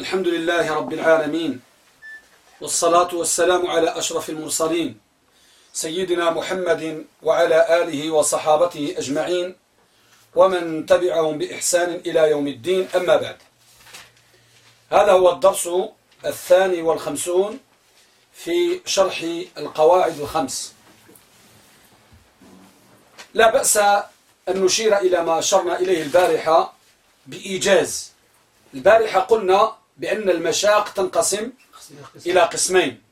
الحمد لله رب العالمين والصلاة والسلام على أشرف المرسلين سيدنا محمد وعلى آله وصحابته أجمعين ومن تبعهم بإحسان إلى يوم الدين أما بعد هذا هو الدرس الثاني والخمسون في شرح القواعد الخمس لا بأس أن نشير إلى ما أشرنا إليه البارحة بإيجاز البارحة قلنا بأن المشاق تنقسم إلى قسمين.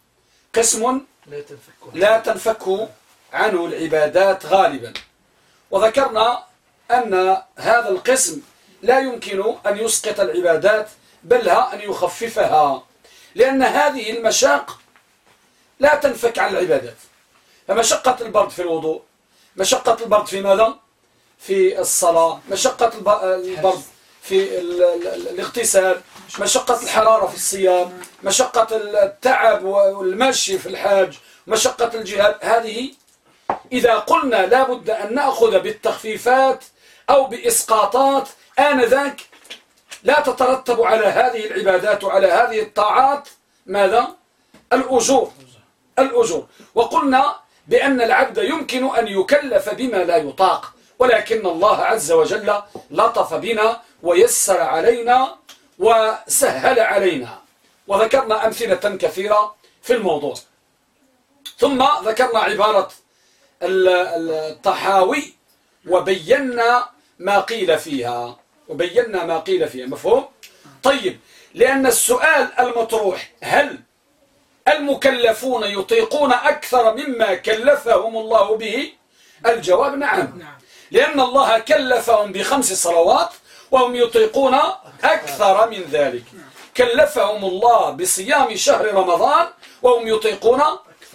قسم لا تنفك عنه العبادات غالبا. وذكرنا أن هذا القسم لا يمكن أن يسقط العبادات بل أن يخففها. لأن هذه المشاق لا تنفك عن العبادات. فمشقة البرد في الوضوء مشقة البرد في ماذا؟ في الصلاة مشقة البرد. في الاغتسال مشقة الحرارة في الصيام مشقة التعب والمشي في الحاج مشقة الجهاد. هذه إذا قلنا لابد أن نأخذ بالتخفيفات أو بإسقاطات آنذاك لا تترتب على هذه العبادات وعلى هذه الطاعات. ماذا؟ الأجور. الأجور. وقلنا بأن العبد يمكن أن يكلف بما لا يطاق ولكن الله عز وجل لطف بنا ويسر علينا وسهل علينا. وذكرنا أمثلة كثيرة في الموضوع. ثم ذكرنا عبارة الطحاوي وبينا ما قيل فيها. وبينا ما قيل فيها. مفهوم؟ طيب لأن السؤال المطروح هل المكلفون يطيقون أكثر مما كلفهم الله به؟ الجواب نعم, نعم. لأن الله كلفهم بخمس صلوات وهم يطيقون أكثر من ذلك. كلفهم الله بصيام شهر رمضان وهم يطيقون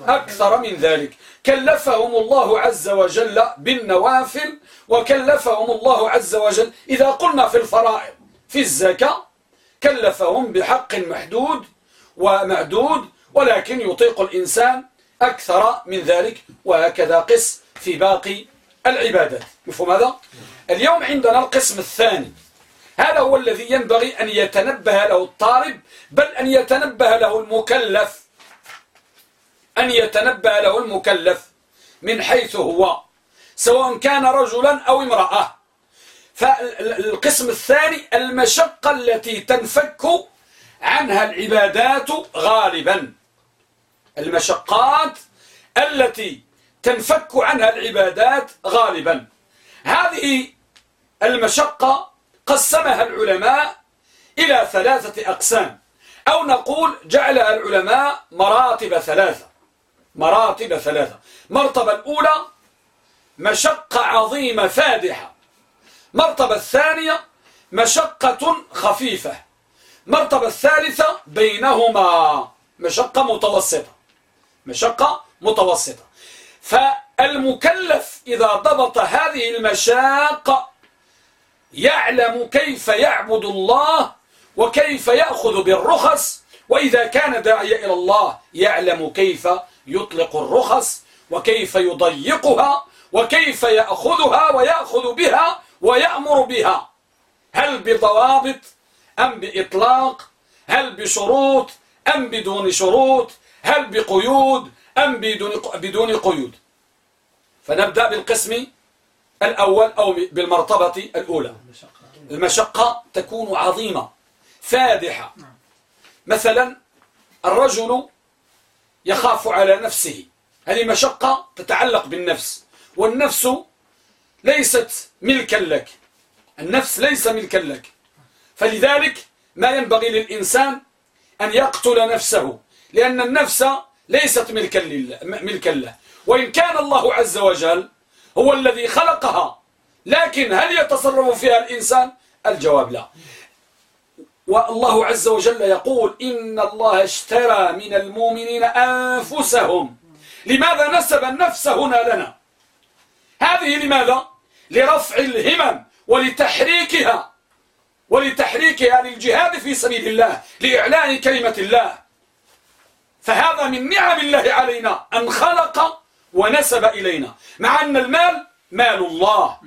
أكثر من ذلك. كلفهم الله عز وجل بالنوافل وكلفهم الله عز وجل. إذا قلنا في الفرائض في الزكاة كلفهم بحق محدود ومعدود ولكن يطيق الإنسان أكثر من ذلك. وهكذا قس في باقي العبادات. مفهوم هذا؟ اليوم عندنا القسم الثاني. هذا هو الذي ينبغي أن يتنبه له الطالب بل أن يتنبه له المكلف. أن يتنبه له المكلف من حيث هو سواء كان رجلا أو امرأة. فالقسم الثاني المشقة التي تنفك عنها العبادات غالبا. المشقات التي تنفك عنها العبادات غالبا. هذه المشقة قسمها العلماء إلى ثلاثة أقسام. أو نقول جعلها العلماء مراتب ثلاثة. مراتب ثلاثة. مرتبة الأولى مشقة عظيمة فادحة. مرتبة الثانية مشقة خفيفة. مرتبة الثالثة بينهما مشقة متوسطة. مشقة متوسطة. فالمكلف إذا ضبط هذه المشاق يعلم كيف يعبد الله وكيف يأخذ بالرخص وإذا كان داعية إلى الله يعلم كيف يطلق الرخص وكيف يضيقها وكيف يأخذها ويأخذ بها ويأمر بها. هل بضوابط أم بإطلاق؟ هل بشروط أم بدون شروط؟ هل بقيود أم بدون بدون قيود؟ فنبدأ بالقسم الأول أو بالمرتبة الأولى. المشقة تكون عظيمة فادحة. مثلا الرجل يخاف على نفسه. هذه مشقة تتعلق بالنفس. والنفس ليست ملكا لك. النفس ليس ملكا لك. فلذلك ما ينبغي للإنسان أن يقتل نفسه لأن النفس ليست ملكا, لله ملكا له. وإن كان الله عز وجل هو الذي خلقها. لكن هل يتصرف فيها الإنسان؟ الجواب لا. والله عز وجل يقول إن الله اشترى من المؤمنين أنفسهم. لماذا نسب النفس هنا لنا؟ هذه لماذا؟ لرفع الهمم ولتحريكها. ولتحريكها للجهاد في سبيل الله لإعلان كلمة الله. فهذا من نعم الله علينا أن خلق ونسب إلينا مع أن المال مال الله.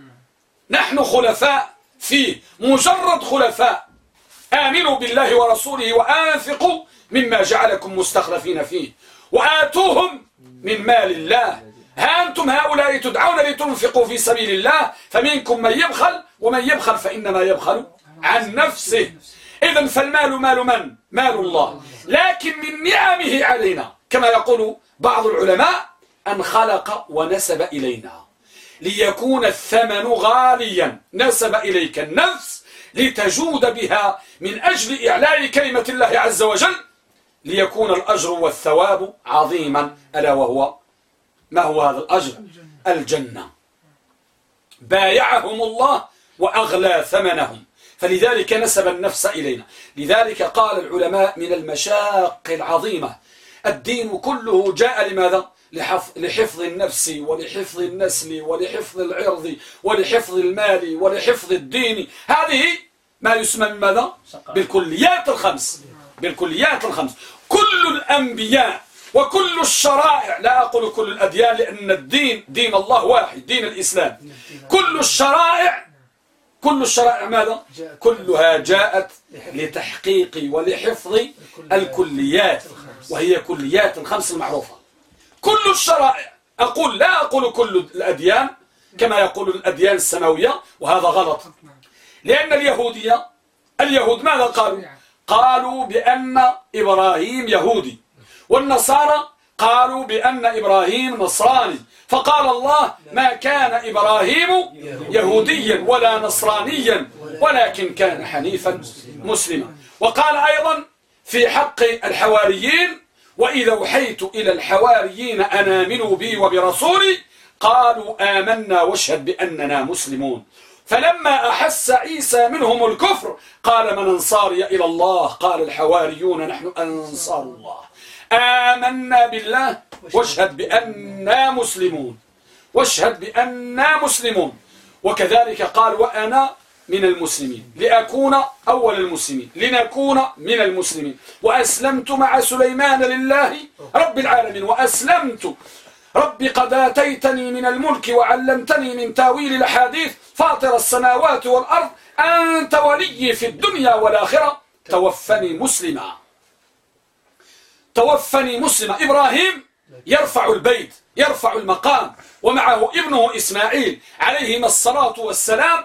نحن خلفاء فيه مجرد خلفاء. آمنوا بالله ورسوله وأنفقوا مما جعلكم مستخلفين فيه وآتوهم من مال الله. ها أنتم هؤلاء تدعون لتنفقوا في سبيل الله؟ فمنكم من يبخل ومن يبخل فإنما يبخل عن نفسه. إذا فالمال مال من؟ مال الله. لكن من نعمه علينا. كما يقول بعض العلماء أن خلق ونسب إلينا. ليكون الثمن غاليا. نسب إليك النفس لتجود بها من أجل إعلاء كلمة الله عز وجل. ليكون الأجر والثواب عظيما. ألا وهو؟ ما هو هذا الأجر؟ الجنة. بايعهم الله وأغلى ثمنهم. فلذلك نسب النفس إلينا. لذلك قال العلماء من المشاق العظيمة الدين كله جاء لماذا؟ لحفظ النفس ولحفظ النسل ولحفظ العرض ولحفظ المال ولحفظ الدين. هذه ما يسمى من ماذا؟ بالكليات الخمس. بالكليات الخمس. كل الأنبياء وكل الشرائع لا أقول كل الأديان لأن الدين دين الله واحد دين الإسلام. كل الشرائع كل الشرائع ماذا؟ كلها جاءت لتحقيق ولحفظ الكليات وهي كليات الخمس المعروفة. كل الشرائع. أقول لا أقول كل الأديان كما يقول الأديان السماوية وهذا غلط. لأن اليهودية اليهود ماذا قالوا؟ قالوا بأن إبراهيم يهودي والنصارى قالوا بأن إبراهيم نصراني. فقال الله ما كان إبراهيم يهوديا ولا نصرانيا ولكن كان حنيفا مسلما. وقال أيضا في حق الحواريين وإذا وحيت إلى الحواريين أن آمنوا بي وبرسولي قالوا آمنا واشهد بأننا مسلمون. فلما أحس عيسى منهم الكفر قال من أنصاري إلى الله؟ قال الحواريون نحن أنصار الله. آمنا بالله واشهد بأننا مسلمون. واشهد بأننا مسلمون. وكذلك قال وأنا من المسلمين. لأكون أول المسلمين. لنكون من المسلمين. وأسلمت مع سليمان لله رب العالمين. وأسلمت. رب قد آتيتني من الملك وعلمتني من تأويل الأحاديث. فاطر السماوات والأرض. أنت ولي في الدنيا والآخرة. توفني مسلما. توفني مسلما. إبراهيم يرفع البيت يرفع المقام. ومعه ابنه إسماعيل عليهما الصلاة والسلام.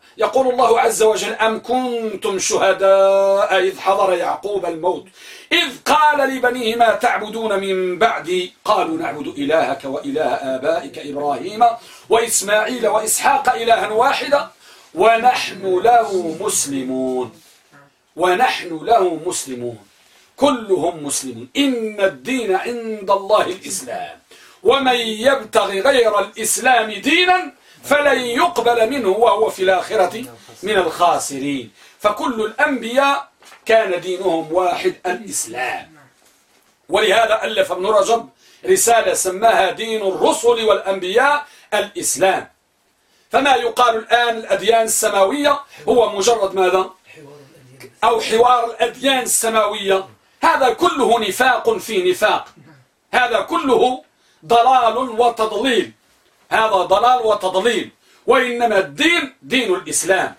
يقول الله عز وجل أم كنتم شهداء إذ حضر يعقوب الموت إذ قال لبنيه ما تعبدون من بعدي قالوا نعبد إلهك وإله آبائك إبراهيم وإسماعيل وإسحاق إلها واحدا ونحن له مسلمون ونحن له مسلمون كلهم مسلمون. إن الدين عند الله الإسلام ومن يبتغي غير الإسلام دينا فلن يقبل منه وهو في الآخرة من الخاسرين. فكل الأنبياء كان دينهم واحد الإسلام. ولهذا ألف ابن رجب رسالة سماها دين الرسل والأنبياء الإسلام. فما يقال الآن الأديان السماوية هو مجرد ماذا؟ أو حوار الأديان السماوية. هذا كله نفاق في نفاق. هذا كله ضلال وتضليل. هذا ضلال وتضليل وإنما الدين دين الإسلام.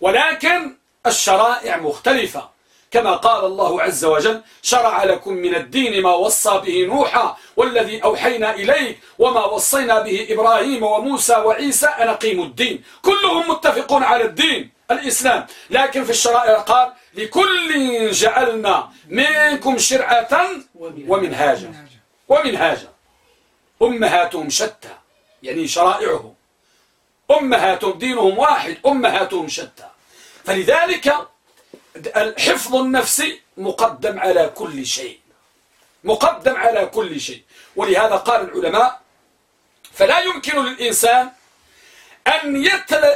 ولكن الشرائع مختلفة. كما قال الله عز وجل شرع لكم من الدين ما وصى به نوحا والذي أوحينا إليه وما وصينا به إبراهيم وموسى وعيسى أن أقيموا الدين. كلهم متفقون على الدين الإسلام. لكن في الشرائع قال لكل جعلنا منكم شرعة ومنهاجا. ومنهاجا. أمهاتهم شتى. يعني شرائعهم. أمهاتهم دينهم واحد أمهاتهم شتى. فلذلك الحفظ النفسي مقدم على كل شيء. مقدم على كل شيء. ولهذا قال العلماء فلا يمكن للإنسان أن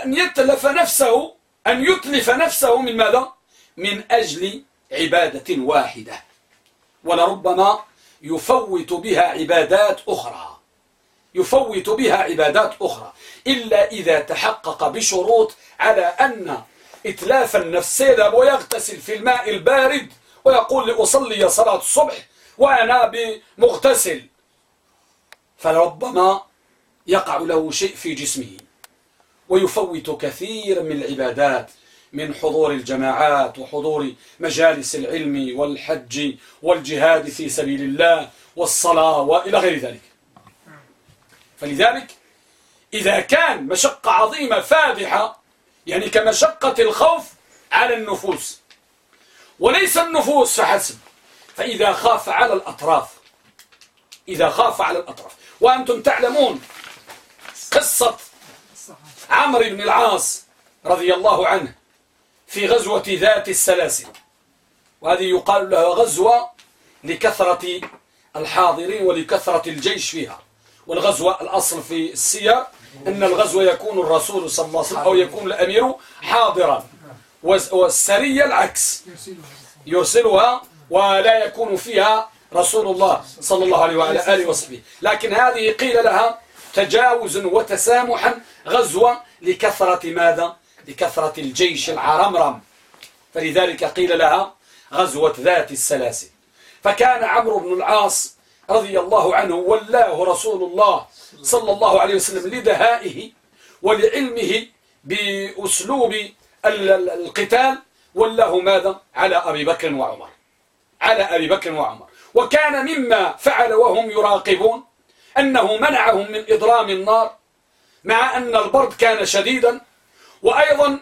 يتلف نفسه أن يتلف نفسه من ماذا؟ من أجل عبادة واحدة. ولربما يفوت بها عبادات أخرى. يفوت بها عبادات أخرى إلا إذا تحقق بشروط على أن إتلاف النفس يذهب ويغتسل في الماء البارد ويقول لأصلي صلاة الصبح وأنا بمغتسل. فلربما يقع له شيء في جسمه ويفوت كثير من العبادات من حضور الجماعات وحضور مجالس العلم والحج والجهاد في سبيل الله والصلاة وإلى غير ذلك. فلذلك إذا كان مشقة عظيمة فادحة يعني كمشقة الخوف على النفوس وليس النفوس فحسب فإذا خاف على الأطراف إذا خاف على الأطراف. وأنتم تعلمون قصة عمرو بن العاص رضي الله عنه في غزوة ذات السلاسل. وهذه يقال لها غزوة لكثرة الحاضرين ولكثرة الجيش فيها. والغزوة الأصل في السير أن الغزو يكون الرسول صلى الله عليه وسلم أو يكون الأمير حاضرا. والسرية العكس. يرسلها ولا يكون فيها رسول الله صلى الله عليه وعلى آله وصحبه. لكن هذه قيل لها تجاوز وتسامحا غزوة لكثرة ماذا؟ لكثرة الجيش العرمرم. فلذلك قيل لها غزوة ذات السلاسل. فكان عمرو بن العاص رضي الله عنه ولاه رسول الله صلى الله عليه وسلم لدهائه ولعلمه بأسلوب القتال ولاه ماذا؟ على أبي بكر وعمر. على أبي بكر وعمر. وكان مما فعل وهم يراقبون أنه منعهم من إضرام النار مع أن البرد كان شديدا وأيضا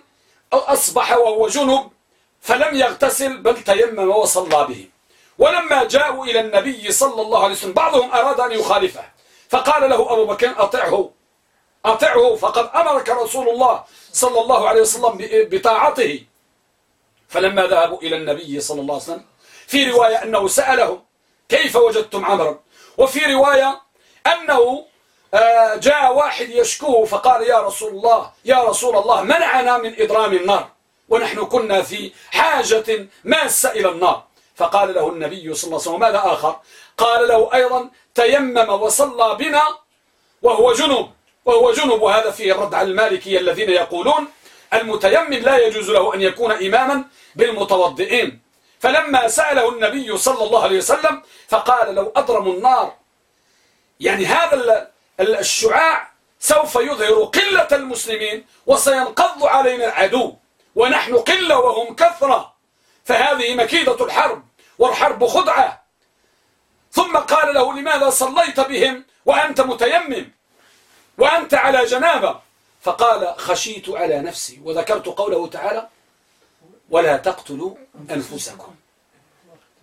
أصبح وهو جنب فلم يغتسل بل تيمم وصلى بهم ولما جاءوا إلى النبي صلى الله عليه وسلم بعضهم أراد أن يخالفه فقال له أبو بكر أطعه. أطعه فقد أمرك رسول الله صلى الله عليه وسلم بطاعته. فلما ذهبوا إلى النبي صلى الله عليه وسلم في رواية أنه سألهم كيف وجدتم عمرا؟ وفي رواية أنه آه، جاء واحد يشكوه فقال يا رسول الله يا رسول الله منعنا من إضرام النار ونحن كنا في حاجة ماسة إلى النار. فقال له النبي صلى الله عليه وسلم ماذا آخر؟ قال له أيضا تيمم وصلى بنا وهو جنوب وهو جنوب وهذا فيه الرد على المالكية الذين يقولون المتيمم لا يجوز له أن يكون إماما بالمتوضئين. فلما سأله النبي صلى الله عليه وسلم فقال لو أضرموا النار. يعني هذا الشعاع سوف يظهر قلة المسلمين وسينقض علينا العدو ونحن قلة وهم كثرة. فهذه مكيدة الحرب. والحرب خدعة. ثم قال له لماذا صليت بهم وأنت متيمم وأنت على جنابة؟ فقال خشيت على نفسي وذكرت قوله تعالى ولا تقتلوا أنفسكم.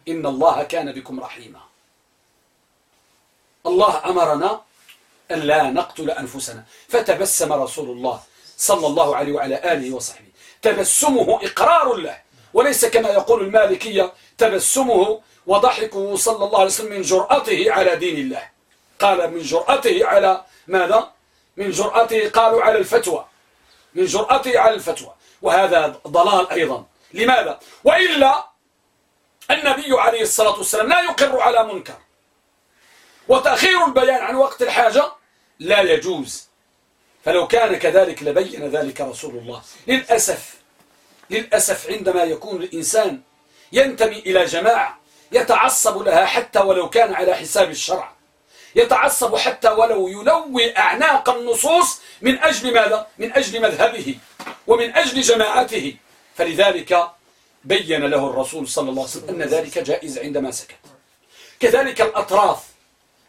إن الله كان بكم رحيما. الله أمرنا أن لا نقتل أنفسنا. فتبسم رسول الله صلى الله عليه وعلى آله وصحبه. تبسمه إقرار له وليس كما يقول المالكية تبسمه وضحكه صلى الله عليه وسلم من جرأته على دين الله. قال من جرأته على ماذا؟ من جرأته قالوا على الفتوى. من جرأته على الفتوى. وهذا ضلال أيضا. لماذا؟ وإلا النبي عليه الصلاة والسلام لا يقر على منكر. وتأخير البيان عن وقت الحاجة لا يجوز. فلو كان كذلك لبين ذلك رسول الله. للأسف للأسف عندما يكون الإنسان ينتمي إلى جماعة يتعصب لها حتى ولو كان على حساب الشرع. يتعصب حتى ولو يلوي أعناق النصوص من أجل ماذا؟ من أجل مذهبه ومن أجل جماعته. فلذلك بين له الرسول صلى الله عليه وسلم أن ذلك جائز عندما سكت. كذلك الأطراف.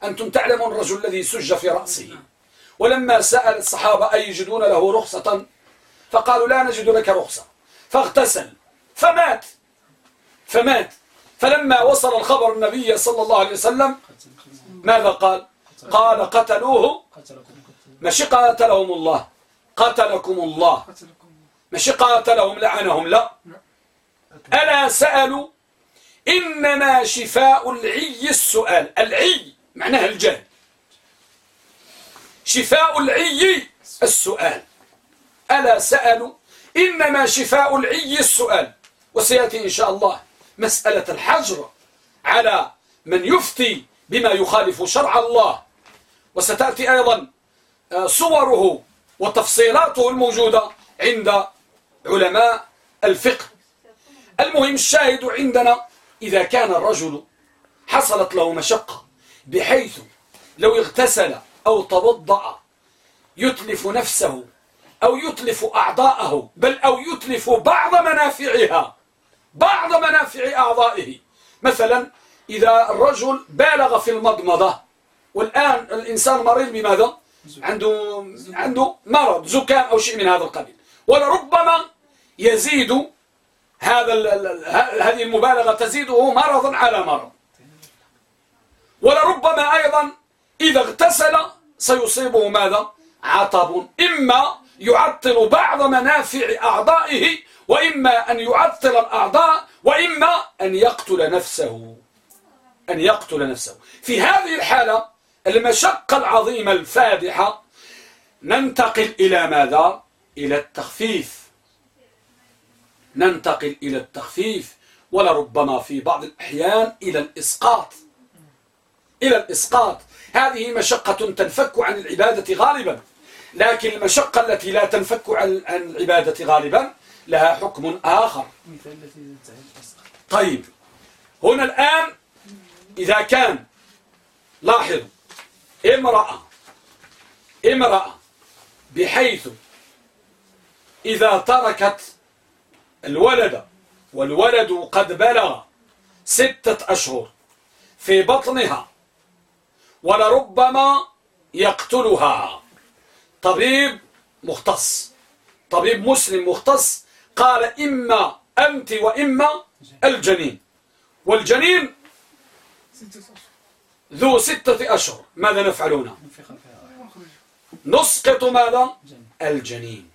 أنتم تعلمون الرجل الذي سج في رأسه. ولما سأل الصحابة أي يجدون له رخصة؟ فقالوا لا نجد لك رخصة. فاغتسل. فمات. فمات. فلما وصل الخبر النبي صلى الله عليه وسلم ماذا قال؟ قال قتلوه. مش قاتلهم الله قتلكم الله مش قاتلهم لعنهم. لا. ألا سألوا؟ إنما شفاء العي السؤال. العي معناها الجهل. شفاء العي السؤال. ألا سألوا؟ إنما شفاء العي السؤال. وسيأتي إن شاء الله. مسألة الحجر على من يفتي بما يخالف شرع الله. وستأتي أيضا آه، صوره وتفصيلاته الموجودة عند علماء الفقه. المهم الشاهد عندنا إذا كان الرجل حصلت له مشقة بحيث لو اغتسل أو توضأ يتلف نفسه أو يتلف أعضاءه بل أو يتلف بعض منافعها بعض منافع أعضائه. مثلا إذا الرجل بالغ في المضمضة والآن الإنسان مريض بماذا؟ عنده عنده مرض زكام أو شيء من هذا القبيل. ولربما يزيد هذا هذه المبالغة تزيده مرضا على مرض. ولربما أيضا إذا اغتسل سيصيبه ماذا؟ عطب. إما يعطل بعض منافع أعضائه وإما أن يعطل الأعضاء وإما أن يقتل نفسه. أن يقتل نفسه. في هذه الحالة المشقة العظيمة الفادحة ننتقل إلى ماذا؟ إلى التخفيف. ننتقل إلى التخفيف ولربما في بعض الأحيان إلى الإسقاط. إلى الإسقاط. هذه مشقة تنفك عن العبادة غالبا. لكن المشقة التي لا تنفك عن العبادة غالبا لها حكم آخر. طيب هنا الآن إذا كان لاحظوا امرأة امرأة بحيث إذا تركت الولد والولد قد بلغ ستة أشهر في بطنها ولربما يقتلها. طبيب مختص. طبيب مسلم مختص. قال إما أنت وإما الجنين. والجنين ذو ستة أشهر. ماذا نفعلون؟ نسقط ماذا؟ الجنين.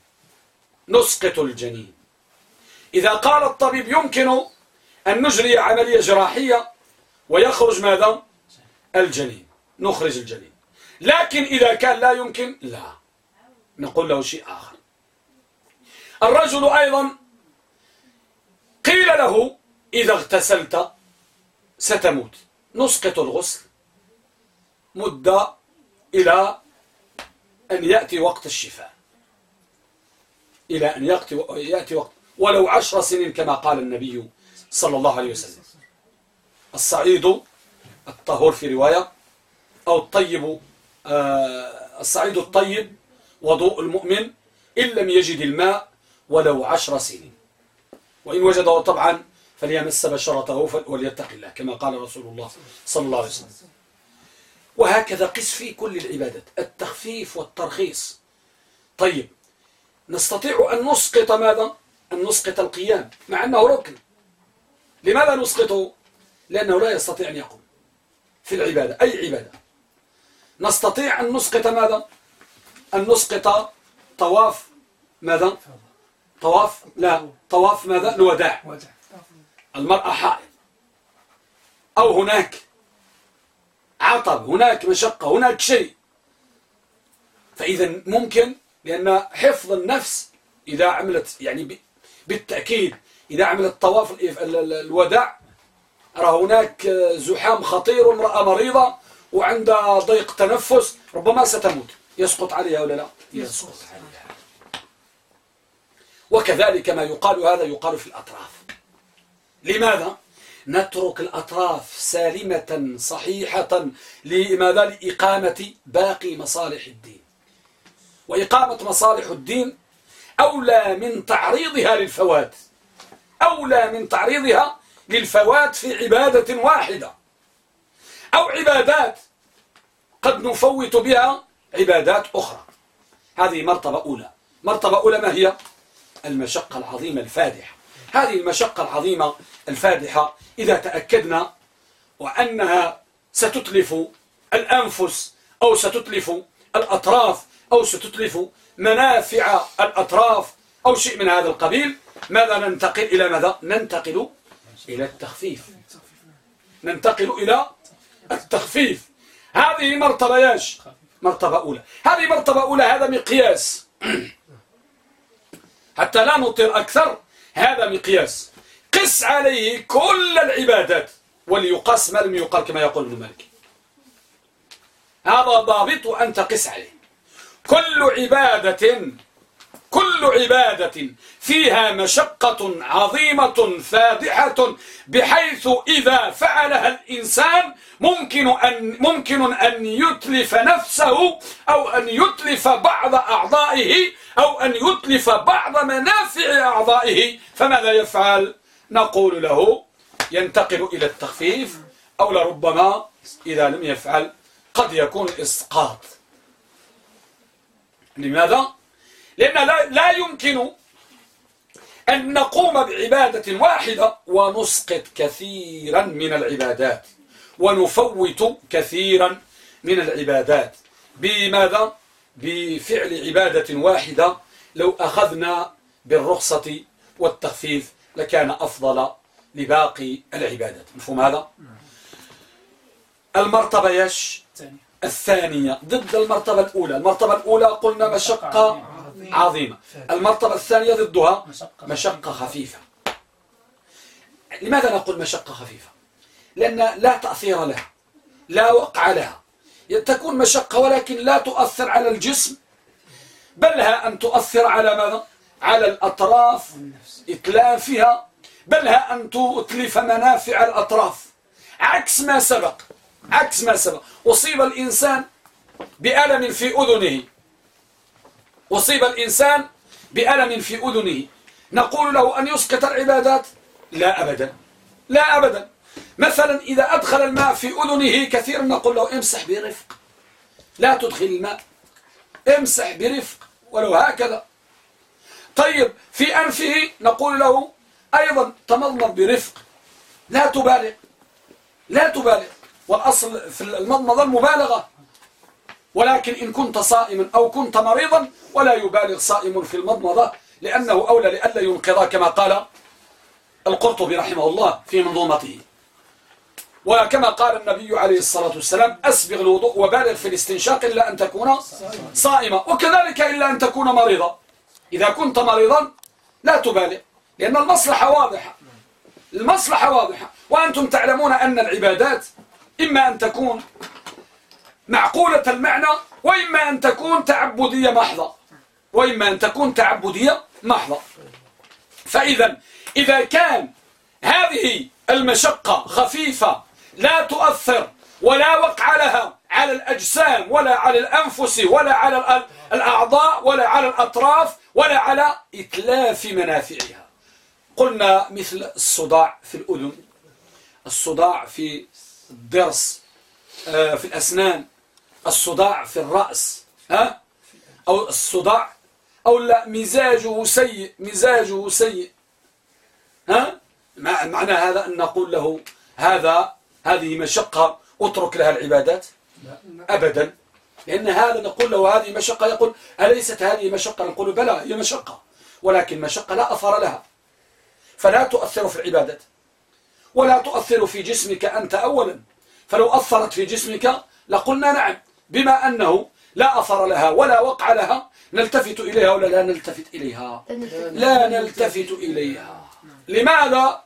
نسقط الجنين. إذا قال الطبيب يمكن أن نجري عملية جراحية ويخرج ماذا؟ الجنين. نخرج الجنين. لكن إذا كان لا يمكن لا. نقول له شيء آخر. الرجل أيضا قيل له إذا اغتسلت ستموت. نسقط الغسل. مدة إلى أن يأتي وقت الشفاء. إلى أن يأتي وقت. ولو عشر سنين كما قال النبي صلى الله عليه وسلم. الصعيد الطهور في رواية أو الطيب آه، الصعيد الطيب وضوء المؤمن إن لم يجد الماء ولو عشر سنين وإن وجده طبعا فليمس بشرته وليتق الله كما قال رسول الله صلى الله عليه وسلم وهكذا قس في كل العبادات التخفيف والترخيص طيب نستطيع أن نسقط ماذا؟ أن نسقط القيام مع أنه ركن لماذا نسقطه؟ لأنه لا يستطيع أن يقوم في العبادة أي عبادة نستطيع أن نسقط ماذا؟ أن نسقط طواف ماذا؟ طواف لا طواف ماذا؟ الوداع المرأة حائض أو هناك عطب هناك مشقة هناك شيء فإذا ممكن لأن حفظ النفس إذا عملت يعني بالتأكيد إذا عملت طواف الوداع راه هناك زحام خطير وامرأة مريضة وعندها ضيق تنفس ربما ستموت يسقط عليها ولا لا؟ يسقط عليها. وكذلك ما يقال هذا يقال في الأطراف. لماذا؟ نترك الأطراف سالمة صحيحة لماذا؟ لإقامة باقي مصالح الدين. وإقامة مصالح الدين أولى من تعريضها للفوات. أولى من تعريضها للفوات في عبادة واحدة. أو عبادات قد نفوت بها عبادات أخرى. هذه مرتبة أولى. مرتبة أولى ما هي؟ المشقة العظيمة الفادحة. هذه المشقة العظيمة الفادحة إذا تأكدنا وأنها ستتلف الأنفس أو ستتلف الأطراف أو ستتلف منافع الأطراف أو شيء من هذا القبيل ماذا ننتقل إلى ماذا؟ ننتقل إلى التخفيف. ننتقل إلى التخفيف. هذه مرتبة ياش مرتبة أولى. هذه مرتبة أولى هذا مقياس حتى لا نطير أكثر هذا مقياس قس عليه كل العبادات وليقاس ما لم يقال كما يقول ابن مالك. هذا ضابط أن تقس عليه. كل عبادة كل عبادة فيها مشقة عظيمة فادحة بحيث إذا فعلها الإنسان ممكن أن, ممكن أن يتلف نفسه أو أن يتلف بعض أعضائه أو أن يتلف بعض منافع أعضائه فماذا يفعل؟ نقول له ينتقل إلى التخفيف أو لربما إذا لم يفعل قد يكون إسقاط لماذا؟ لأن لا, لا يمكن أن نقوم بعبادة واحدة ونسقط كثيرا من العبادات. ونفوت كثيرا من العبادات. بماذا؟ بفعل عبادة واحدة. لو أخذنا بالرخصة والتخفيف لكان أفضل لباقي العبادات. مفهوم هذا؟ المرتبة يش الثانية. ضد المرتبة الأولى. المرتبة الأولى قلنا مشقة عظيمة. المرتبة الثانية ضدها مشقة خفيفة. لماذا نقول مشقة خفيفة؟ لأن لا تأثير لها لا وقع لها. تكون مشقة ولكن لا تؤثر على الجسم. بلها أن تؤثر على ماذا؟ على الأطراف إتلافها. بلها أن تتلف منافع الأطراف. عكس ما سبق عكس ما سبق. أصيب الإنسان بألم في أذنه. أصيب الإنسان بألم في أذنه. نقول له أن يسقط العبادات؟ لا أبدا. لا أبدا. مثلا إذا أدخل الماء في أذنه كثيرا نقول له امسح برفق. لا تدخل الماء. امسح برفق ولو هكذا. طيب في أنفه نقول له أيضا تمضمض برفق. لا تبالغ. لا تبالغ. والأصل في المضمضة المبالغة. ولكن إن كنت صائما أو كنت مريضا ولا يبالغ صائم في المضمضة لأنه أولى لألا ينقض كما قال القرطبي رحمه الله في منظومته. وكما قال النبي عليه الصلاة والسلام أسبغ الوضوء وبالغ في الاستنشاق إلا أن تكون صائما وكذلك إلا أن تكون مريضا. إذا كنت مريضا لا تبالغ لأن المصلحة واضحة. المصلحة واضحة. وأنتم تعلمون أن العبادات إما أن تكون معقولة المعنى وإما أن تكون تعبدية محضة وإما أن تكون تعبدية محضة. فإذا إذا كان هذه المشقة خفيفة لا تؤثر ولا وقع لها على الأجسام ولا على الأنفس ولا على الأعضاء ولا على الأطراف ولا على إتلاف منافعها. قلنا مثل الصداع في الأذن الصداع في الضرس آه، في الأسنان. الصداع في الرأس ها؟ أو الصداع أو لا مزاجه سيء مزاجه سيء ها؟ معنى هذا أن نقول له هذا هذه مشقة اترك لها العبادات؟ أبدا. لأن هذا نقول له هذه مشقة يقول أليست هذه مشقة؟ نقول بلى هي مشقة. ولكن مشقة لا أثر لها. فلا تؤثر في العبادات. ولا تؤثر في جسمك أنت أولا. فلو أثرت في جسمك لقلنا نعم. بما أنه لا أثر لها ولا وقع لها نلتفت إليها ولا لا نلتفت إليها؟ لا نلتفت. إليها. لماذا؟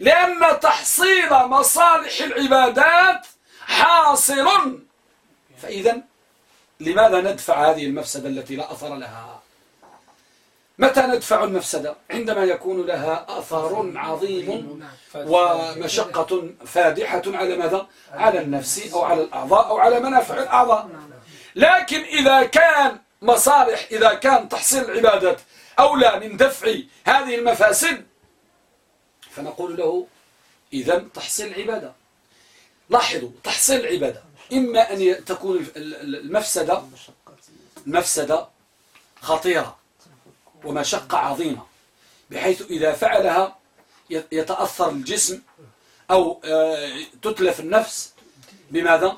لأن تحصيل مصالح العبادات حاصل. فإذا لماذا ندفع هذه المفسدة التي لا أثر لها؟ متى ندفع المفسدة عندما يكون لها أثر عظيم ومشقة فادحة على ماذا؟ على النفس أو على الأعضاء أو على منافع الأعضاء. لكن إذا كان مصالح إذا كان تحصيل العبادات أولى من دفع هذه المفاسد فنقول له إذا تحصيل العبادة لاحظوا تحصيل العبادة إما أن تكون المفسدة المفسدة خطيرة. ومشقة عظيمة بحيث إذا فعلها يتأثر الجسم أو آه، تتلف النفس. بماذا؟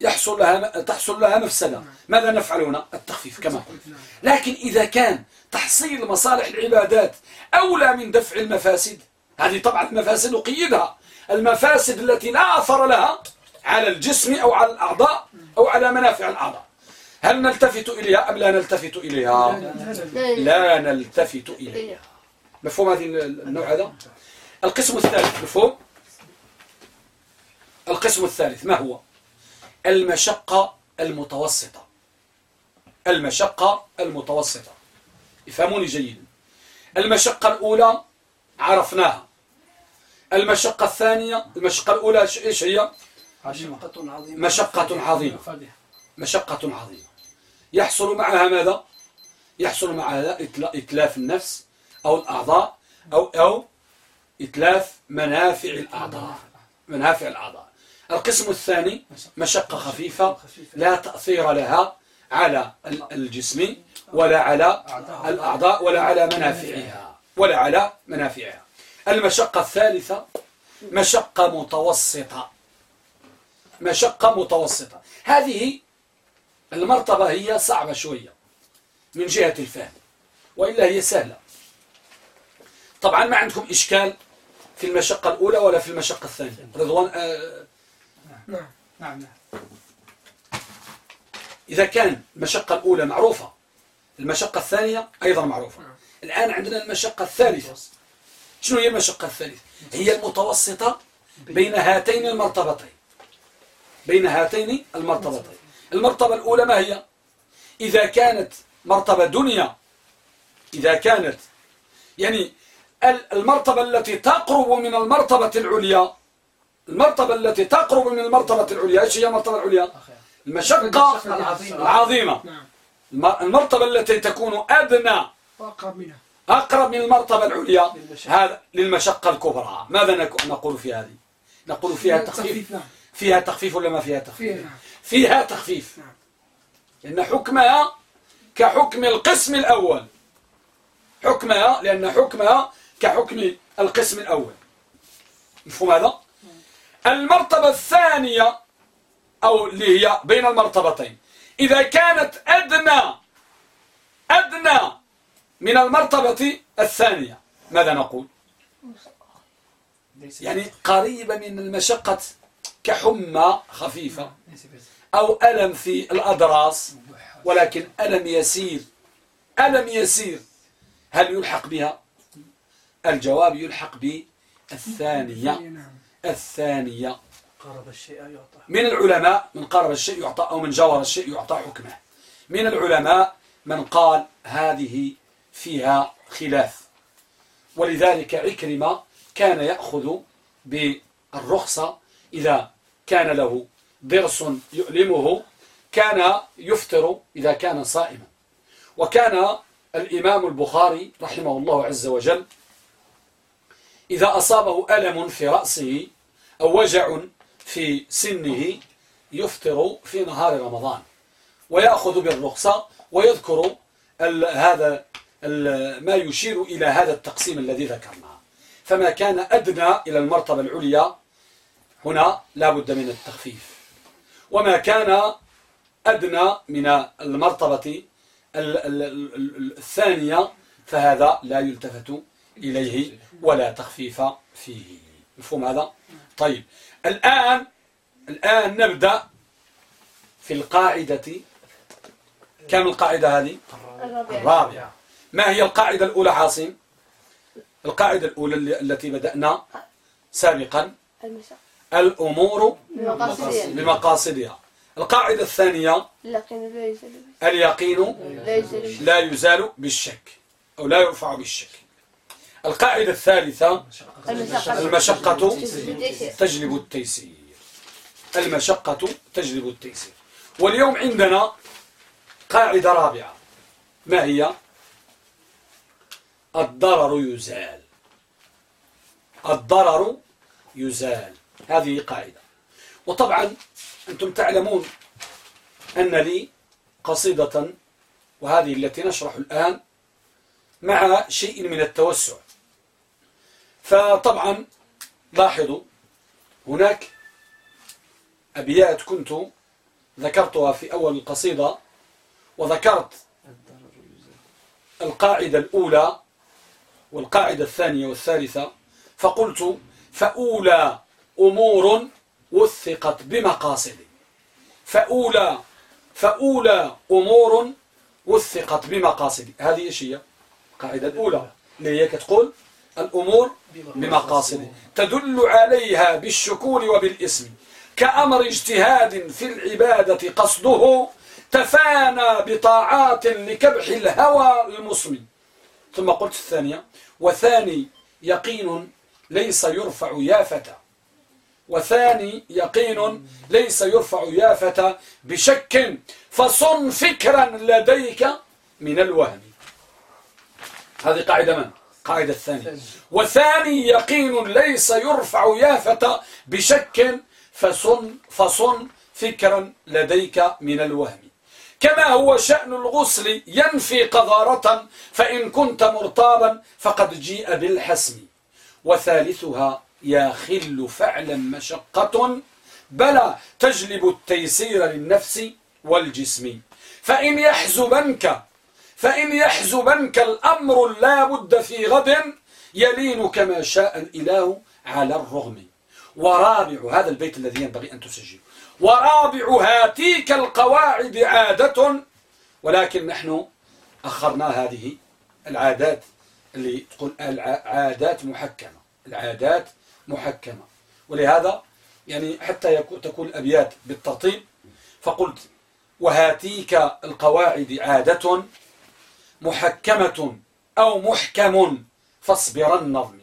يحصل لها تحصل لها مفسدة ماذا نفعل هنا؟ التخفيف كما لكن إذا كان تحصيل مصالح العبادات أولى من دفع المفاسد هذه طبعا المفاسد نقيدها المفاسد التي لا أثر لها على الجسم أو على الأعضاء أو على منافع الأعضاء. هل نلتفت إليها أم لا نلتفت إليها؟ لا نلتفت إليها. مفهوم هذه النوع هذا؟ القسم الثالث مفهوم؟ القسم الثالث ما هو؟ المشقة المتوسطة. المشقة المتوسطة. افهموني جيدا. المشقة الأولى عرفناها. المشقة الثانية المشقة الأولى إيش هي مشقة عظيمة. مشقة عظيمة. مشقة عظيمة. يحصل معها ماذا؟ يحصل معها إتلاف النفس أو الأعضاء أو أو إتلاف منافع الأعضاء. منافع الأعضاء. القسم الثاني مشقة خفيفة لا تأثير لها على الجسم ولا على الأعضاء ولا على منافعها. ولا على منافعها. المشقة الثالثة مشقة متوسطة. مشقة متوسطة. هذه المرتبة هي صعبة شوية من جهة الفهم وإلا هي سهلة. طبعا ما عندكم إشكال في المشقة الأولى ولا في المشقة الثانية؟ رضوان آه نعم نعم إذا كان المشقة الأولى معروفة المشقة الثانية أيضا معروفة. الآن عندنا المشقة الثالثة. شنو هي المشقة الثالثة؟ هي المتوسطة بين هاتين المرتبتين. بين هاتين المرتبتين. المرتبة الأولى ما هي؟ إذا كانت مرتبة دنيا إذا كانت يعني المرتبة التي تقرب من المرتبة العليا المرتبة التي تقرب من المرتبة العليا إيش هي المرتبة العليا؟ المشقة العظيمة. نعم. المرتبة التي تكون أدنى أقرب من المرتبة العليا هذا للمشقة الكبرى. ماذا نقول في هذه؟ نقول فيها تخفيف. نعم. فيها تخفيف ولا ما فيها تخفيف؟ نعم. فيها تخفيف. لأن حكمها كحكم القسم الأول. حكمها لأن حكمها كحكم القسم الأول. مفهوم هذا؟ المرتبة الثانية أو اللي هي بين المرتبتين. إذا كانت أدنى أدنى من المرتبة الثانية ماذا نقول؟ يعني قريبة من المشقة كحمى خفيفة. أو ألم في الأضراس ولكن ألم يسير. ألم يسير. هل يلحق بها؟ الجواب يلحق بالثانية. الثانية. الشيء يعطى. من العلماء من قرب الشيء يعطى أو من جور الشيء يعطى حكمه. من العلماء من قال هذه فيها خلاف. ولذلك عكرمة كان يأخذ بالرخصة إذا كان له ضرس يؤلمه كان يفطر إذا كان صائما. وكان الإمام البخاري رحمه الله عز وجل إذا أصابه ألم في رأسه أو وجع في سنه يفطر في نهار رمضان ويأخذ بالرخصة ويذكر هذا ما يشير إلى هذا التقسيم الذي ذكرناه. فما كان أدنى إلى المرتبة العليا هنا لا بد من التخفيف. وما كان أدنى من المرتبة الثانية فهذا لا يلتفت إليه ولا تخفيف فيه. مفهوم هذا؟ طيب الآن الآن نبدأ في القاعدة. كم القاعدة هذه؟ الرابعة. ما هي القاعدة الأولى عاصم؟ القاعدة الأولى التي بدأنا سابقا؟ الأمور بمقاصدها. القاعدة الثانية اليقين لا يزال بالشك. أو لا يرفع بالشك. القاعدة الثالثة المشقة. تجلب التيسير. المشقة تجلب التيسير. واليوم عندنا قاعدة رابعة. ما هي؟ الضرر يزال. الضرر يزال. هذه قاعدة. وطبعا أنتم تعلمون أن لي قصيدة وهذه التي نشرح الآن مع شيء من التوسع. فطبعا لاحظوا هناك أبيات كنت ذكرتها في أول القصيدة وذكرت القاعدة الأولى والقاعدة الثانية والثالثة فقلت فأولى أمور وثقت بمقاصد فأولى فأولى أمور وثقت بمقاصد هذه إيش هي؟ القاعدة الأولى اللي هي كتقول الأمور بمقاصد تدل عليها بالشكول وبالاسم. كأمر اجتهاد في العبادة قصده تفانى بطاعات لكبح الهوى المصمي ثم قلت الثانية وثاني يقين ليس يرفع يا فتى. وثاني يقين ليس يرفع يا فتى بشك فصن فكرا لديك من الوهم. هذه قاعدة من؟ قاعدة الثانية. وثاني يقين ليس يرفع يا فتى بشك فصن, فصن فكرا لديك من الوهم. كما هو شأن الغسل ينفي قذارة فإن كنت مرطابا فقد جيء بالحسم. وثالثها يا خل فعلا مشقة. بلى تجلب التيسير للنفس والجسم. فإن يحزبنك فإن يحزبنك الأمر لا بد في غد يلين كما شاء الإله على الرغم. ورابع هذا البيت الذي ينبغي أن تسجله ورابع هاتيك القواعد عادة. ولكن نحن أخرنا هذه العادات اللي تقول العادات محكمة. العادات محكمة. ولهذا يعني حتى تكون الأبيات بالترتيب فقلت وهاتيك القواعد عادة محكمة أو محكم فاصبر النظم.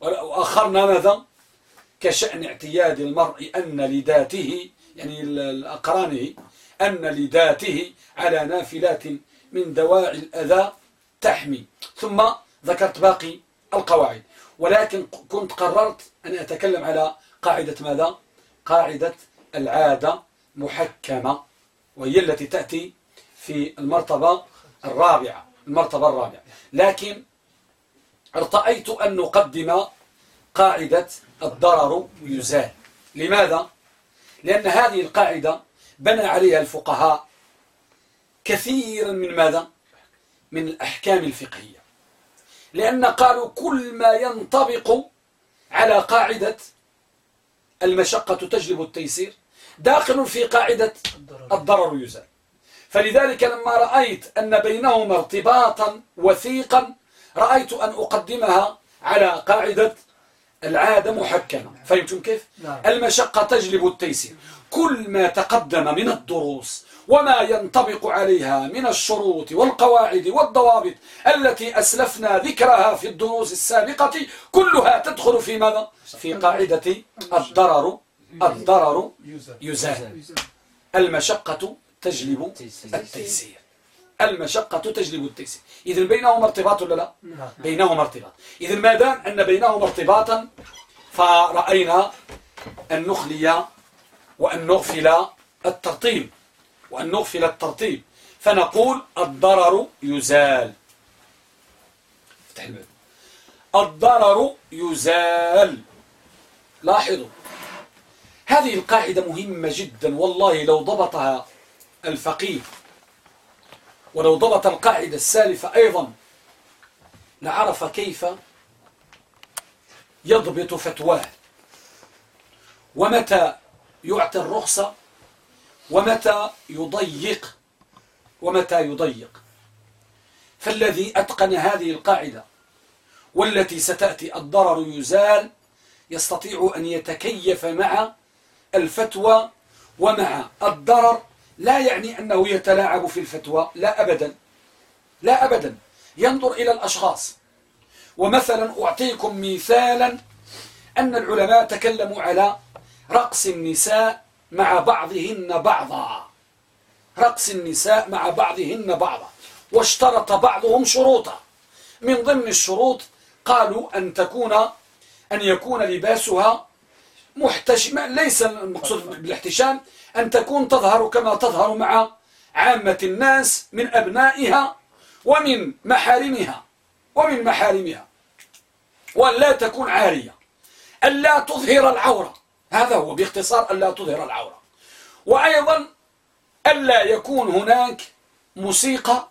وأخرنا ماذا؟ كشأن اعتياد المرء أن لذاته يعني الأقرانه أن لذاته على نافلات من دواعي الأذى تحمي. ثم ذكرت باقي القواعد. ولكن كنت قررت أن أتكلم على قاعدة ماذا؟ قاعدة العادة محكمة وهي التي تأتي في المرتبة الرابعة المرتبة الرابعة لكن ارتأيت أن نقدم قاعدة الضرر يزال لماذا؟ لأن هذه القاعدة بنى عليها الفقهاء كثيرا من ماذا؟ من الأحكام الفقهية لأن قالوا كل ما ينطبق على قاعدة المشقة تجلب التيسير داخل في قاعدة الضرر يزال فلذلك لما رأيت أن بينهما ارتباطا وثيقا رأيت أن أقدمها على قاعدة العادة محكمة فهمتم كيف؟ نعم. المشقة تجلب التيسير كل ما تقدم من الدروس وما ينطبق عليها من الشروط والقواعد والضوابط التي أسلفنا ذكرها في الدروس السابقة كلها تدخل في ماذا؟ في قاعدة الضرر الضرر يزال. المشقة تجلب التيسير. المشقة تجلب التيسير. إذن بينهما ارتباط ولا لا. بينهما ارتباط. إذن ما دام أن بينهما ارتباطا فرأينا أن نخلي وأن نغفل الترتيب. وأن نغفل الترتيب. فنقول الضرر يزال. افتح الباب. الضرر يزال. لاحظوا. هذه القاعدة مهمة جدا. والله لو ضبطها الفقيه ولو ضبط القاعدة السالفة أيضا لعرف كيف يضبط فتواه ومتى يعطي الرخصة ومتى يضيق ومتى يضيق. فالذي أتقن هذه القاعدة والتي ستأتي الضرر يزال يستطيع أن يتكيف مع الفتوى ومع الضرر لا يعني أنه يتلاعب في الفتوى لا أبدا. لا أبدا. ينظر إلى الأشخاص. ومثلا أعطيكم مثالا أن العلماء تكلموا على رقص النساء مع بعضهن بعضا. رقص النساء مع بعضهن بعضا. واشترط بعضهم شروطا. من ضمن الشروط قالوا أن تكون أن يكون لباسها محتشم ليس المقصود بالاحتشام. أن تكون تظهر كما تظهر مع عامة الناس من أبنائها ومن محارمها. ومن محارمها. وأن لا تكون عارية. أن لا تظهر العورة. هذا هو باختصار أن لا تظهر العورة. وأيضا ألا يكون هناك موسيقى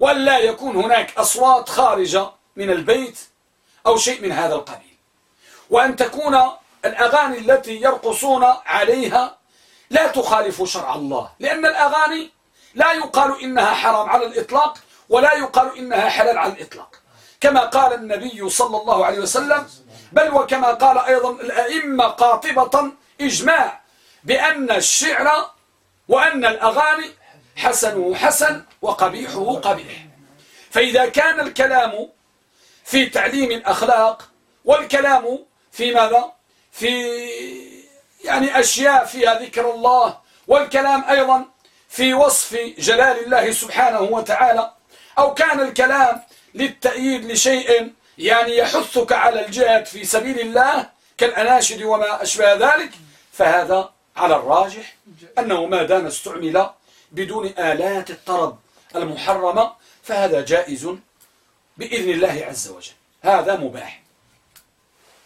وألا يكون هناك أصوات خارجة من البيت أو شيء من هذا القبيل. وأن تكون الأغاني التي يرقصون عليها لا تخالف شرع الله لأن الأغاني لا يقال إنها حرام على الإطلاق ولا يقال إنها حلال على الإطلاق. كما قال النبي صلى الله عليه وسلم بل وكما قال أيضا الأئمة قاطبة إجماع بأن الشعر وأن الأغاني حسنه حسن وقبيحه قبيح. فإذا كان الكلام في تعليم الأخلاق والكلام في ماذا؟ في يعني أشياء فيها ذكر الله والكلام أيضا في وصف جلال الله سبحانه وتعالى أو كان الكلام للتأييد لشيء يعني يحثك على الجهاد في سبيل الله كالأناشد وما أشبه ذلك فهذا على الراجح أنه ما دام استعمل بدون آلات الطرب المحرمة فهذا جائز بإذن الله عز وجل. هذا مباح.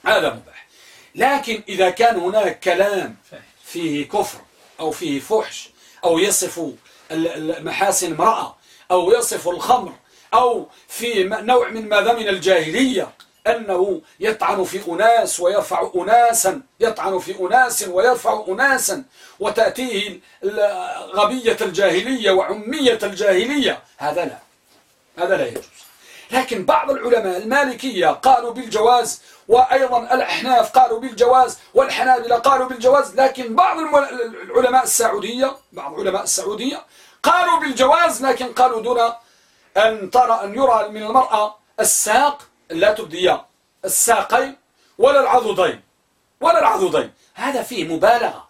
هذا مباح. لكن إذا كان هناك كلام فيه كفر أو فيه فحش أو يصف محاسن امرأة أو يصف الخمر أو في نوع من ماذا من الجاهلية أنه يطعن في أناس ويرفع أناسا يطعن في أناس ويرفع أناسا وتأتيه غبية الجاهلية وعمية الجاهلية. هذا لا هذا لا يجوز. لكن بعض العلماء المالكية قالوا بالجواز وأيضا الأحناف قالوا بالجواز والحنابلة قالوا بالجواز لكن بعض العلماء السعودية بعض علماء السعودية قالوا بالجواز لكن قالوا دون أن ترى أن يرى من المرأة الساق لا تبدي الساقين ولا العضدين ولا العضدين هذا فيه مبالغة.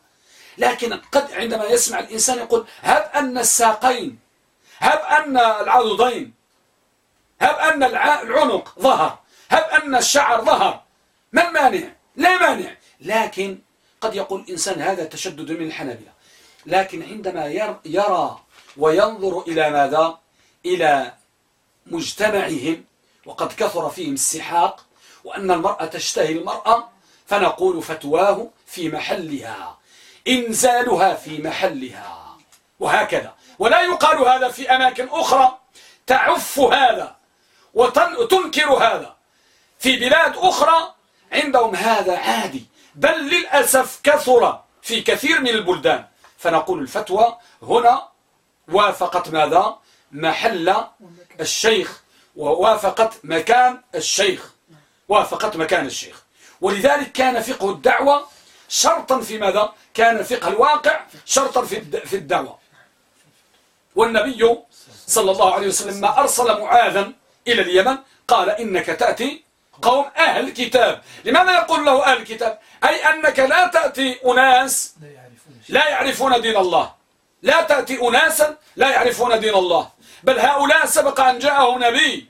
لكن قد عندما يسمع الإنسان يقول هب أن الساقين هب أن العضدين هب أن العنق ظهر هب أن الشعر ظهر ما المانع لا مانع. لكن قد يقول الإنسان هذا تشدد من الحنابلة. لكن عندما يرى وينظر إلى ماذا؟ إلى مجتمعهم وقد كثر فيهم السحاق وأن المرأة تشتهي المرأة فنقول فتواه في محلها إنزالها في محلها وهكذا. ولا يقال هذا في أماكن أخرى تعف هذا وتنكر هذا. في بلاد أخرى عندهم هذا عادي بل للأسف كثر في كثير من البلدان. فنقول الفتوى هنا وافقت ماذا؟ محل الشيخ ووافقت مكان الشيخ وافقت مكان الشيخ. ولذلك كان فقه الدعوة شرطا في ماذا؟ كان فقه الواقع شرطا في الدعوة. والنبي صلى الله عليه وسلم ما أرسل معاذا إلى اليمن قال إنك تأتي قوم أهل كتاب. لماذا يقول له أهل كتاب؟ أي أنك لا تأتي أناس لا يعرفون دين الله. لا تأتي أناسا لا يعرفون دين الله. بل هؤلاء سبق أن جاءهم نبي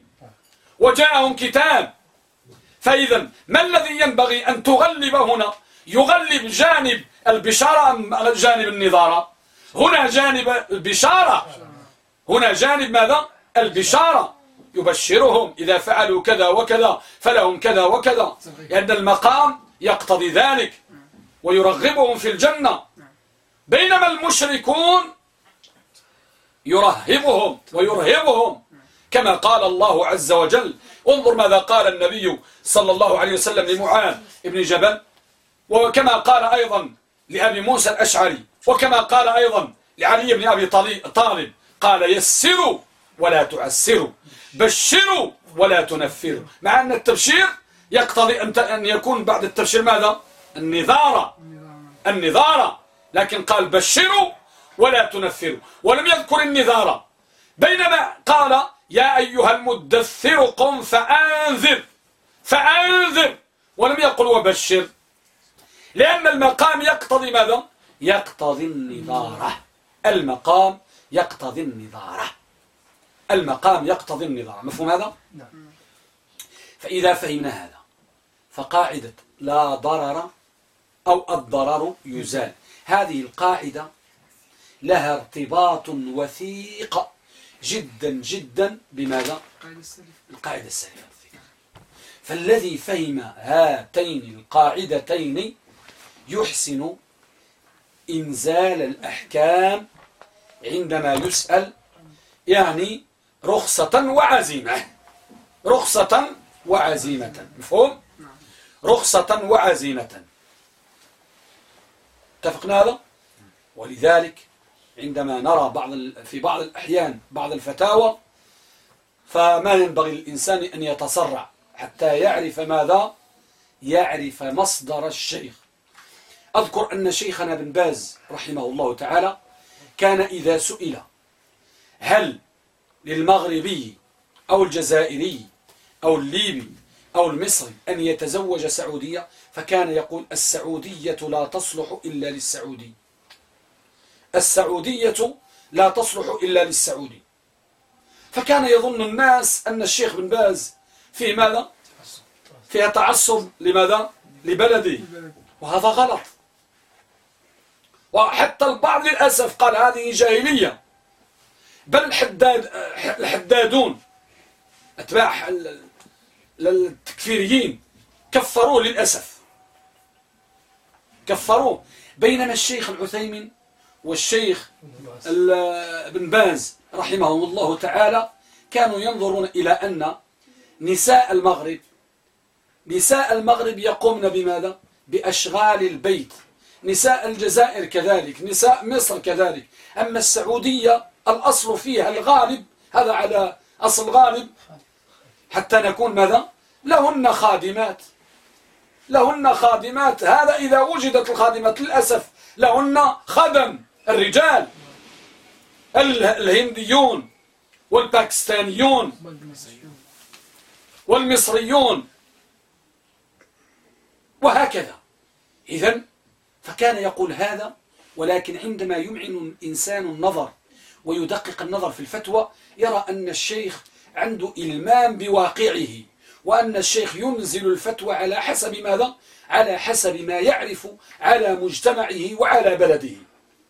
وجاءهم كتاب. فإذا ما الذي ينبغي أن تغلب هنا؟ يغلب جانب البشارة أم جانب النظارة؟ هنا جانب البشارة. هنا جانب ماذا؟ البشارة. يبشرهم إذا فعلوا كذا وكذا فلهم كذا وكذا. لأن المقام يقتضي ذلك. ويرغبهم في الجنة. بينما المشركون يرهبهم ويرهبهم. كما قال الله عز وجل انظر ماذا قال النبي صلى الله عليه وسلم لمعاذ ابن جبل. وكما قال أيضا لأبي موسى الأشعري وكما قال أيضا لعلي بن أبي طالب قال يسروا ولا تعسروا بشروا ولا تنفروا. مع أن التبشير يقتضي أن يكون بعد التبشير ماذا؟ النظارة النظارة لكن قال بشروا ولا تنفروا. ولم يذكر النذارة بينما قال يا أيها المدثر قم فأنذر. فأنذر. ولم يقل وبشر. لأن المقام يقتضي ماذا؟ يقتضي النظارة المقام يقتضي النظارة المقام يقتضي النظارة مفهوم هذا؟ نعم. فإذا فهمنا هذا فقاعدة لا ضرر أو الضرر يزال. هذه القاعدة لها ارتباط وثيق جدا جدا بماذا؟ القاعدة السلفية. فالذي فهم هاتين القاعدتين يحسن إنزال الأحكام عندما يسأل يعني رخصة وعزيمة. رخصة وعزيمة. مفهوم؟ رخصة وعزيمة. اتفقنا هذا؟ ولذلك عندما نرى بعض في بعض الأحيان بعض الفتاوى فما ينبغي للإنسان أن يتسرع حتى يعرف ماذا؟ يعرف مصدر الشيخ. أذكر أن شيخنا بن باز رحمه الله تعالى كان إذا سئل هل للمغربي أو الجزائري أو الليبي أو المصري أن يتزوج سعودية فكان يقول السعودية لا تصلح إلا للسعودي. السعودية لا تصلح إلا للسعودي. فكان يظن الناس أن الشيخ بن باز في ماذا؟ فيها تعصب لماذا؟ لبلده. وهذا غلط. وحتى البعض للأسف قال هذه جاهلية. بل الحداد الحدادون أتباع التكفيريين كفروه للأسف. كفروه بينما الشيخ العثيمين والشيخ بن باز رحمهم الله تعالى كانوا ينظرون إلى أن نساء المغرب نساء المغرب يقومن بماذا؟ بأشغال البيت. نساء الجزائر كذلك نساء مصر كذلك. أما السعودية الأصل فيها الغالب هذا على أصل غالب حتى نكون ماذا؟ لهن خادمات. لهن خادمات. هذا إذا وجدت الخادمات للأسف لهن خدم. الرجال الهنديون والباكستانيون والمصريون. وهكذا. إذا فكان يقول هذا ولكن عندما يمعن الإنسان النظر ويدقق النظر في الفتوى يرى أن الشيخ عنده إلمام بواقعه وأن الشيخ ينزل الفتوى على حسب ماذا؟ على حسب ما يعرف على مجتمعه وعلى بلده.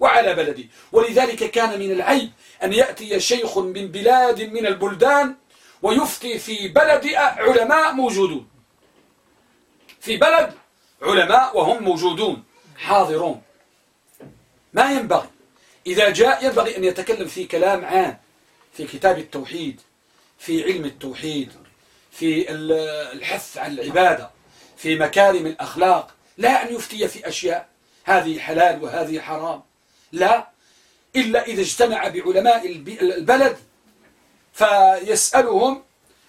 وعلى بلده ولذلك كان من العيب أن يأتي شيخ من بلاد من البلدان ويفتي في بلد علماء موجودون. في بلد علماء وهم موجودون حاضرون. ما ينبغي. إذا جاء ينبغي أن يتكلم في كلام عام في كتاب التوحيد في علم التوحيد في الحث على العبادة في مكارم الأخلاق. لا أن يفتي في أشياء. هذه حلال وهذه حرام. لا إلا إذا اجتمع بعلماء البلد فيسألهم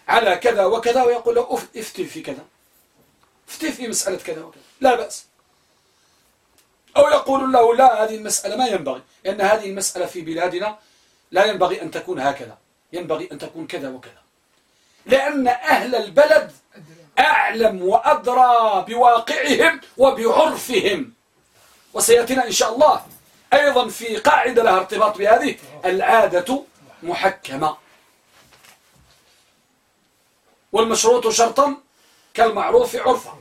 على كذا وكذا ويقول له افتي في كذا. افتي في مسألة كذا وكذا. لا بأس. أو يقول له لا هذه المسألة ما ينبغي لأن هذه المسألة في بلادنا لا ينبغي أن تكون هكذا. ينبغي أن تكون كذا وكذا. لأن أهل البلد أعلم وأدرى بواقعهم وبعرفهم. وسيأتينا إن شاء الله. أيضا في قاعدة لها ارتباط بهذه العادة محكمة. والمشروط شرطا كالمعروف عرفا.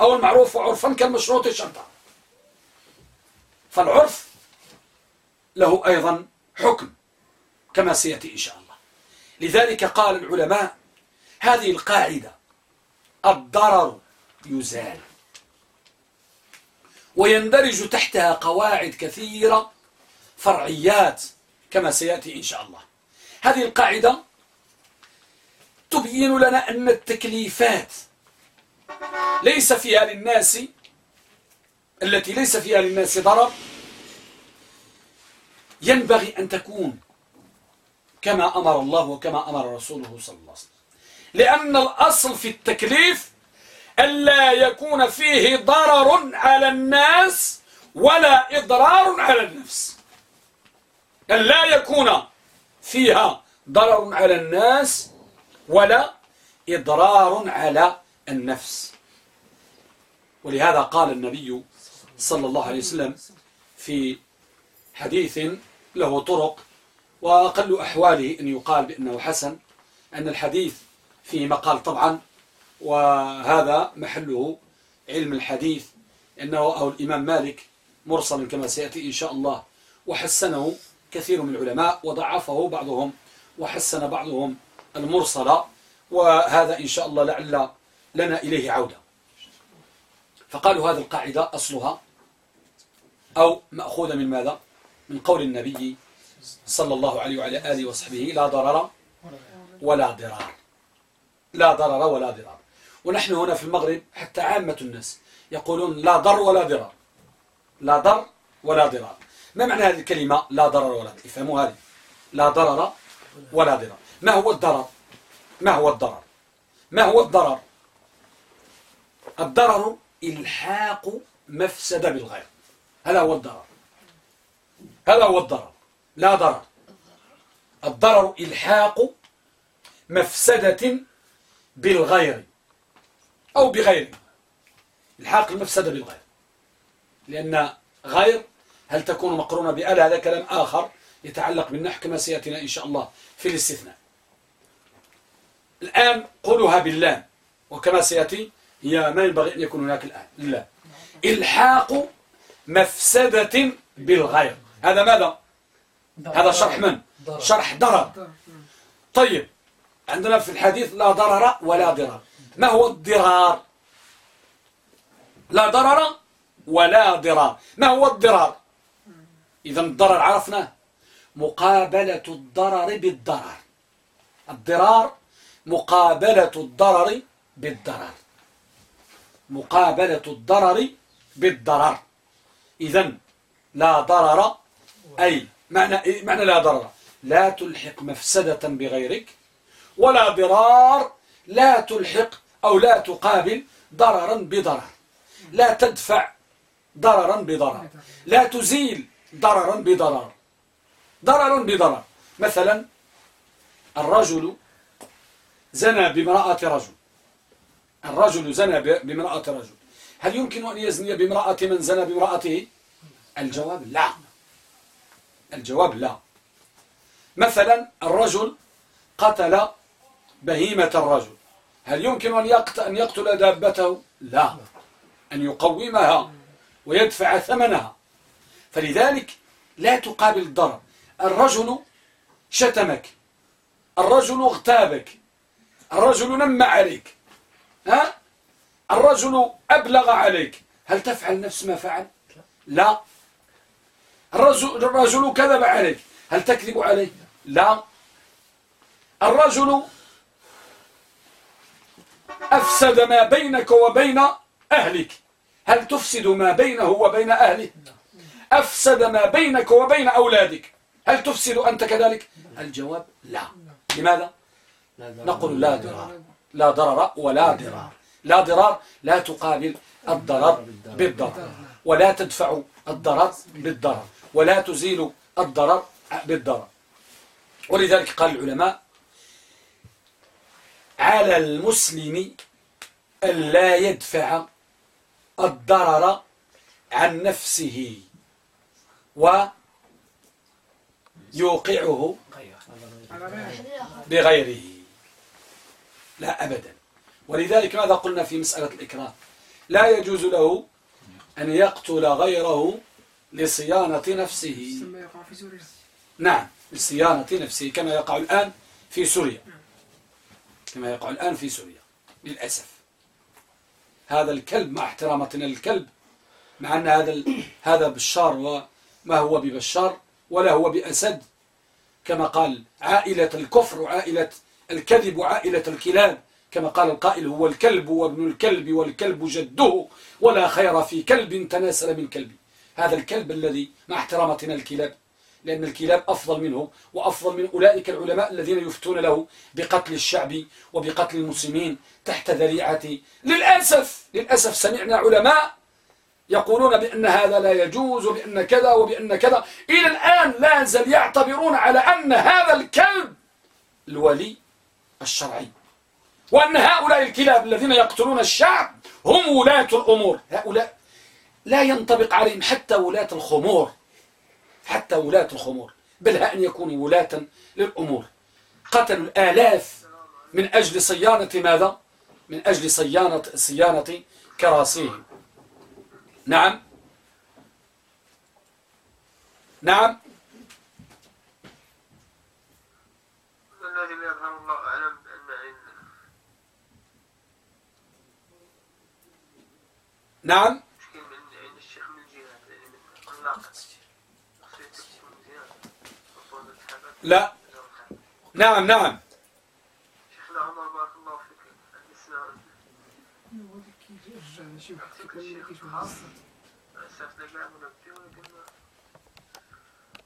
أو المعروف عرفا كالمشروط شرطا. فالعرف له أيضا حكم كما سيأتي إن شاء الله. لذلك قال العلماء هذه القاعدة الضرر يزال. ويندرج تحتها قواعد كثيرة فرعيات كما سيأتي إن شاء الله. هذه القاعدة تبين لنا أن التكليفات ليس فيها للناس التي ليس فيها للناس ضرر. ينبغي أن تكون كما أمر الله وكما أمر رسوله صلى الله عليه وسلم. لأن الأصل في التكليف ألا يكون فيه ضرر على الناس ولا إضرار على النفس. أن لا يكون فيها ضرر على الناس ولا إضرار على النفس. ولهذا قال النبي صلى الله عليه وسلم في حديث له طرق وأقل أحواله أن يقال بأنه حسن أن الحديث فيه مقال طبعا وهذا محله علم الحديث إنه أو الإمام مالك مرسل كما سيأتي إن شاء الله. وحسنه كثير من العلماء وضعفه بعضهم وحسن بعضهم المرسل وهذا إن شاء الله لعل لنا إليه عودة. فقالوا هذه القاعدة أصلها أو مأخوذة من ماذا؟ من قول النبي صلى الله عليه وعلى آله وصحبه لا ضرر ولا ضرار. لا ضرر ولا ضرار. ونحن هنا في المغرب حتى عامة الناس يقولون لا ضر ولا ضرار. لا ضر ولا ضرار. ما معنى هذه الكلمة لا ضرر ولا ضرار؟ افهموا هذه. لا ضرر ولا ضرار. ما هو الضرر؟ ما هو الضرر؟ ما هو الضرر؟ الضرر إلحاق مفسدة بالغير. هذا هو الضرر. هذا هو الضرر. لا ضرر. الضرر إلحاق مفسدة بالغير. أو بغيره الحاق المفسدة بالغير. لأن غير هل تكون مقرونة بأل هذا كلام آخر يتعلق بالنحو كما سيأتينا إن شاء الله في الاستثناء. الآن قولها بالله وكما سيأتي هي ما ينبغي أن يكون هناك الآن. لا إلحاق مفسدة بالغير. هذا ماذا؟ هذا شرح من؟ شرح ضرر. طيب عندنا في الحديث لا ضرر ولا ضرار. ما هو الضرار؟ لا ضرر ولا ضرار ما هو الضرار؟ إذا الضرر عرفناه مقابلة الضرر بالضرر الضرار مقابلة الضرر بالضرر مقابلة الضرر بالضرر إذا لا ضرر أي معنى, إيه؟ معنى لا ضرر لا تلحق مفسدة بغيرك ولا ضرار لا تلحق أو لا تقابل ضررا بضرر. لا تدفع ضررا بضرر. لا تزيل ضررا بضرر. ضرر بضرر. مثلا الرجل زنى بامرأة رجل. الرجل زنى بامرأة رجل. هل يمكن أن يزني بامرأة من زنى بامرأته؟ الجواب لا. الجواب لا. مثلا الرجل قتل بهيمة الرجل. هل يمكن أن يقتل, دابته؟ لا. أن يقومها ويدفع ثمنها. فلذلك لا تقابل الضرر. الرجل شتمك. الرجل اغتابك. الرجل نم عليك. ها؟ الرجل أبلغ عليك. هل تفعل نفس ما فعل؟ لا. الرجل, الرجل كذب عليك. هل تكذب عليه؟ لا. الرجل أفسد ما بينك وبين أهلك. هل تفسد ما بينه وبين أهله أفسد ما بينك وبين أولادك. هل تفسد أنت كذلك؟ الجواب لا. لماذا؟ نقول لا ضرر. لا ضرر ولا ضرار لا ضرار لا تقابل الضرر بالضرر. ولا تدفع الضرر بالضرر. ولا تزيل الضرر بالضرر. ولذلك قال العلماء على المسلم ألا يدفع الضرر عن نفسه ويوقعه بغيره. لا أبدا. ولذلك ماذا قلنا في مسألة الإكراه؟ لا يجوز له أن يقتل غيره لصيانة نفسه. نعم لصيانة نفسه كما يقع الآن في سوريا. كما يقع الآن في سوريا للأسف. هذا الكلب مع احترامتنا للكلب مع أن هذا هذا بشار وما هو ببشار ولا هو بأسد. كما قال عائلة الكفر وعائلة الكذب وعائلة الكلاب. كما قال القائل هو الكلب وابن الكلب والكلب جده ولا خير في كلب تناسل من كلب هذا الكلب الذي مع احترامتنا الكلاب لأن الكلاب أفضل منه وأفضل من أولئك العلماء الذين يفتون له بقتل الشعب وبقتل المسلمين تحت ذريعة للأسف للأسف سمعنا علماء يقولون بأن هذا لا يجوز وبأن كذا وبأن كذا. إلى الآن لا زال يعتبرون على أن هذا الكلب الولي الشرعي وأن هؤلاء الكلاب الذين يقتلون الشعب هم ولاة الأمور. هؤلاء لا ينطبق عليهم حتى ولاة الخمور. حتى ولاة الخمور بل أن يكونوا ولاة للأمور. قتلوا الآلاف من أجل صيانة ماذا؟ من أجل صيانة, صيانة كراسيهم. نعم. نعم. الذي يظهر الله أعلم أن نعم. لا. نعم نعم. شيخنا عمر بارك الله فيك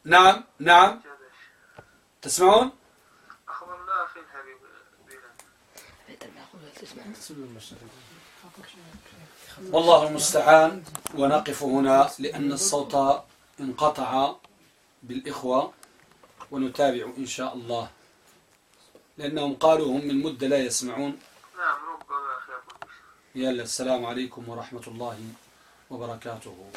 نعم نعم. تسمعون؟ والله المستعان ونقف هنا لأن الصوت انقطع بالإخوة. ونتابع إن شاء الله. لأنهم قالوا هم من مدة لا يسمعون. نعم ربما يلا السلام عليكم ورحمة الله وبركاته.